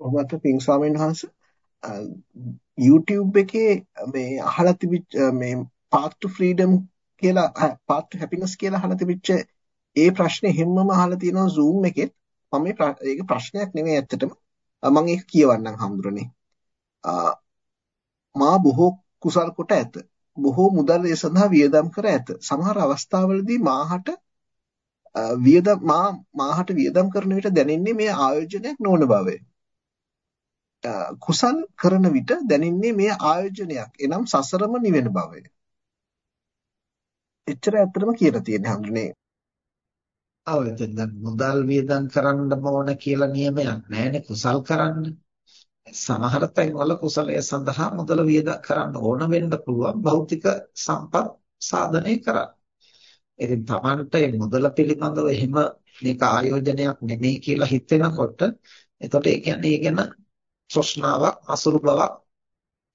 ඔබත් පින් ස්වාමීන් වහන්සේ YouTube එකේ මේ අහලා තිබිච්ච මේ path to freedom කියලා path to happiness කියලා අහලා තිබිච්ච ඒ ප්‍රශ්නේ හැමම අහලා තියෙනවා Zoom එකෙත්. මම මේ ඒක ප්‍රශ්නයක් නෙමෙයි ඇත්තටම. මම ඒක කියවන්නම් හම්දුරනේ. මා බොහෝ කුසල් කොට ඇත. බොහෝ මුදල් ඒ සඳහා වියදම් කර ඇත. සමහර අවස්ථාවලදී මාහට වියදම් මා මාහට වියදම් කරන විට දැනෙන්නේ මේ ආයෝජනයක් නොවන බවය. කුසල් කරන විට දැනෙන්නේ මේ ආයෝජනයක්. එනම් සසරම නිවෙන බවය. එච්චර ඇත්තටම කියලා තියෙන්නේ හඳුනේ. ඔව් එතෙන් දැන් මුදල් වියදම් කරන්න ඕන කියලා නියමයක් නැහැනේ කුසල් කරන්න. සමහර තැන්වල කුසලය සඳහා මුදල වියදම් කරන්න ඕන වෙන්න පුළුවන් භෞතික සම්පත් සාධනය කරන්න. ඉතින් Tamanට මේ මුදල පිළිබඳව එහෙම මේක ආයෝජනයක් නෙමෙයි කියලා හිතෙනකොට එතකොට ඒ කියන්නේ ඒ ගැන තෘෂ්ණාවක් අසුරු බවක්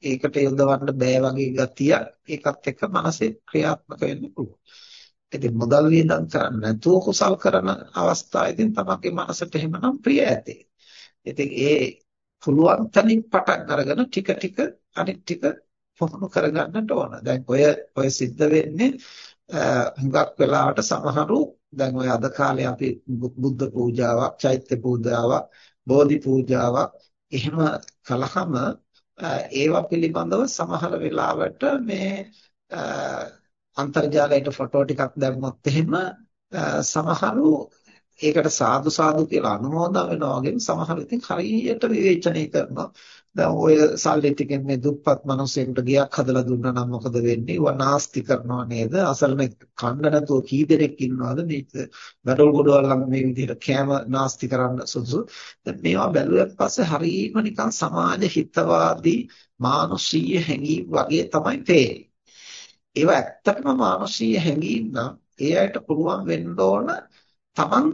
ඒකට යොදවන්න බෑ වගේ ගතිය ඒකත් එක්ක මනසේ ක්‍රියාත්මක වෙන්න පුළුවන්. ඉතින් මුදල් වියදම් කරන්නේ නැතුව කුසල් කරන අවස්ථාවේදී තමන්ගේ මනසට එහෙමනම් ප්‍රිය ඇති. ඉතින් ඒ පුළුවන් තනින් පටන් අරගෙන ටික ටික අනිත් ටික පුහුණු කරගන්නට ඕන. දැන් ඔය ඔය සිද්ධ වෙන්නේ හුඟක් වෙලාවට සමහරු දැන් ඔය අද කාලේ අපි බුද්ධ පූජාවක්, චෛත්‍ය පූජාවක්, බෝධි පූජාවක් එහෙම කලහම ඒවා පිළිබඳව සමහර වෙලාවට මේ අන්තර්ජාලයට ෆොටෝ ටිකක් දැම්මොත් එහෙම සමහරු ඒකට සාදු සාදු කියලා අනුමෝදන් වෙනවා වගේම සමහර ඉතින් හරියට විවේචනය කරනවා දැන් ඔය සල්ලි ටිකෙන් මේ දුප්පත් මිනිස්සුන්ට ගියක් හදලා දුන්නා නම් මොකද වෙන්නේ? ඒවා නාස්ති කරනවා නේද? අසරණ කන්න නැතුව කී දෙනෙක් ඉන්නවද මේක? gadol godwal ළඟ මේ විදිහට කෑම නාස්ති කරන්න සුදුසු. දැන් මේවා බැලුවට පස්සේ හරීම නිකන් සමාජ හිතවාදී මානුෂීය හැඟීම් වගේ තමයි පේන්නේ. ඒවා ඇත්තටම මානුෂීය හැඟීම් නම් ඒ අයට පුළුවන් වෙන්න ඕන තමන්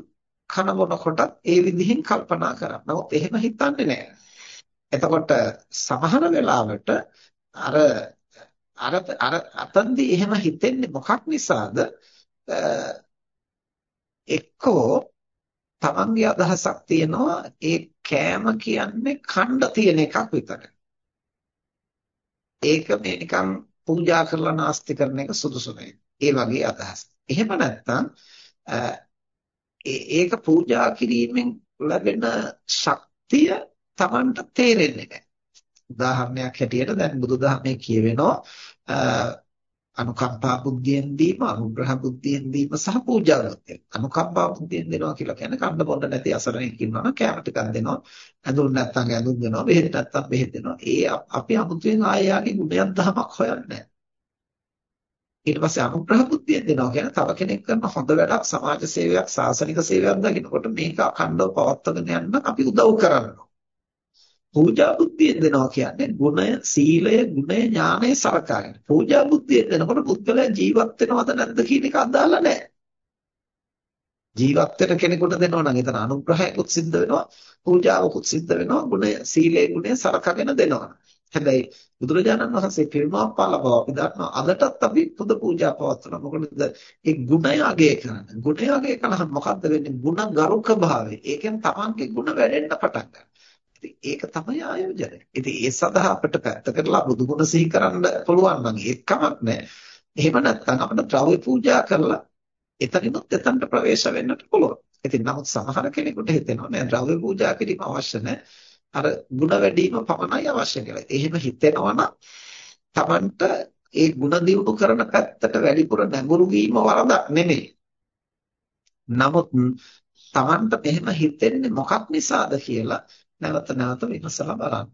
කන බොනකොටත් ඒ විදිහෙන් කල්පනා කරන්න. නමුත් එහෙම හිතන්නේ නැහැ. එතකොට සමහර වෙලාවට අර අර අර අතන්දි එහෙම හිතෙන්නේ මොකක් නිසාද? එක්කෝ තමන්ගේ අදහසක් තියෙනවා ඒ කෑම කියන්නේ ඛණ්ඩ තියෙන එකක් විතරයි. ඒක මේ නිකන් පූජා කරලා නාස්ති කරන එක සුදුසු නෑ. ඒ වගේ අදහස්. එහෙම නැත්නම් ඒක පූජා කිරීමෙන් ලැබෙන ශක්තිය Tamanට තේරෙන්නේ නැහැ. උදාහරණයක් හැටියට දැන් බුදුදහමේ කියවෙනවා අනුකම්පා බුද්ධියෙන් දීම අනුග්‍රහ බුද්ධියෙන් දීම සහ පූජා බුද්ධියෙන් අනුකම්පා බුද්ධියෙන් දෙනවා කියලා කියන්නේ කන්න බොන්න නැති අසරණෙක් ඉන්නවා නම් කැම ටිකක් දෙනවා. ඇඳුම් නැත්තම් ඇඳුම් දෙනවා බෙහෙත් නැත්තම් බෙහෙත් දෙනවා. ඒ අපි අමුතුවෙන් ආයාගේ ගුණයක් දහමක් හොයන්නේ ඊට පස්සේ අනුග්‍රහ බුද්ධියෙන් දෙනවා කියන්නේ තව කෙනෙක් කරන හොඳ වැඩක් සමාජ සේවයක් සාසනික සේවයක් දකිනකොට මේක අඛණ්ඩව පවත්වාගෙන යන්න අපි උදව් කරනවා පූජා බුද්ධිය දෙනවා කියන්නේ ගුණය, සීලය, ගුණය, ඥානය සලකාගෙන. පූජා බුද්ධිය දෙනකොට පුද්ගලයා ජීවත් වෙනවද නැද්ද කියන එක අදාළ නැහැ. ජීවත් වෙන කෙනෙකුට දෙනවා නම් එතන අනුග්‍රහයකුත් සිද්ධ වෙනවා, පූජාවකුත් සිද්ධ වෙනවා, ගුණය, සීලය, ගුණය සලකගෙන දෙනවා. හැබැයි බුදුරජාණන් වහන්සේ පිරිනමන පාල බව අපි දන්නවා අදටත් අපි පුද පූජා පවත්වනවා මොකද ඒ ගුණය අගය කරන ගුණය අගය කළාම මොකද්ද වෙන්නේ ගුණ ගරුක භාවය ඒකෙන් තමන්ගේ ගුණ වැඩෙන්න පටන් ගන්නවා ඒක තමයි ආයෝජනය. ඉතින් ඒ සඳහා අපිට පැත්තකටලා බුදු ගුණ සිහි කරන්න පුළුවන් නම් ඒක කමක් නැහැ. එහෙම නැත්නම් අපිට ද්‍රව්‍ය පූජා කරලා එතනිනුත් එතනට ප්‍රවේශ වෙන්නත් පුළුවන්. ඉතින් නමුත් සමහර කෙනෙකුට හිතෙනවා නෑ ද්‍රව්‍ය පූජා කිරීම අවශ්‍ය නැහැ. අර ಗುಣ වැඩිම පමණයි අවශ්‍ය කියලා. එහෙම හිතෙනවා නම් Tamanට ඒ ಗುಣ දියුණු කරන පැත්තට වැඩිපුර නැඹුරු වීම වරදක් නෙමෙයි. නමුත් Tamanට මෙහෙම හිතෙන්නේ මොකක් නිසාද කියලා නැවත නැවත විමසලා බලන්න.